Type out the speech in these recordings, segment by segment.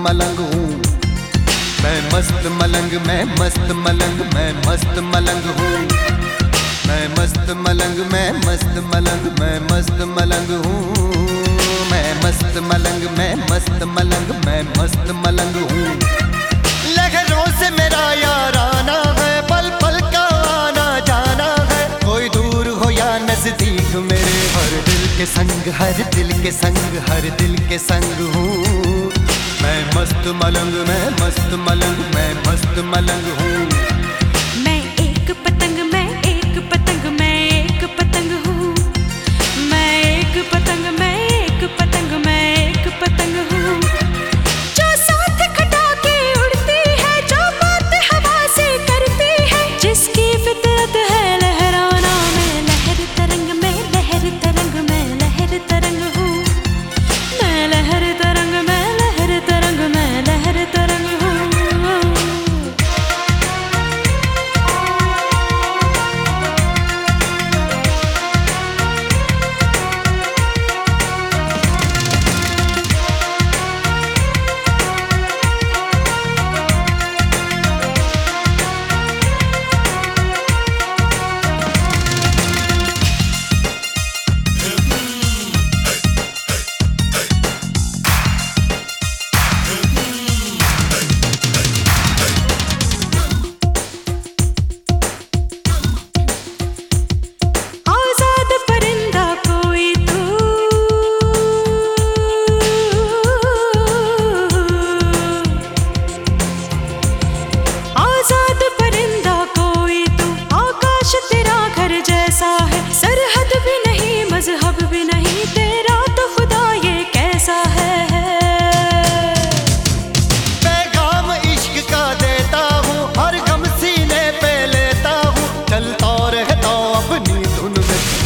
मलंग हूँ। मैं मस्त मलंग, मैं मस्त मलंग, मैं मस्त मलंग हूँ। मैं मस्त मलंग, मैं मस्त मलंग, मैं मस्त मलंग हूँ। मैं मस्त मलंग, मैं मस्त मलंग, मैं मस्त मलंग हूँ। लहरों से मेरा यार आना है, पल पल का आना जाना है। कोई दूर हो या नज़दीक, मेरे हर दिल के संग, हर दिल के संग, हर दिल के संग हूँ। मैं मस्त मलंग मैं मस्त मलंग मैं मस्त मलंग हूँ।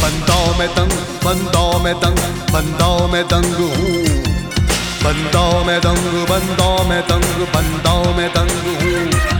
में दंग, बंदाओं में दंग, बंदाओं में दंग हूँ। बंदाओं में दंग, बंदाओं में दंग, बंदाओं में दंग हूँ।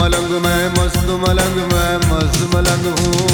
मलंग मैं मस्त मलंग मैं मस्त मलंग हूँ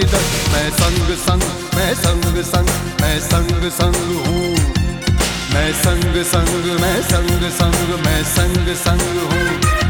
जिधर मैं संग संग, मैं संग संग, मैं संग संग हूँ। मैं संग संग, मैं संग संग, मैं संग संग हूँ।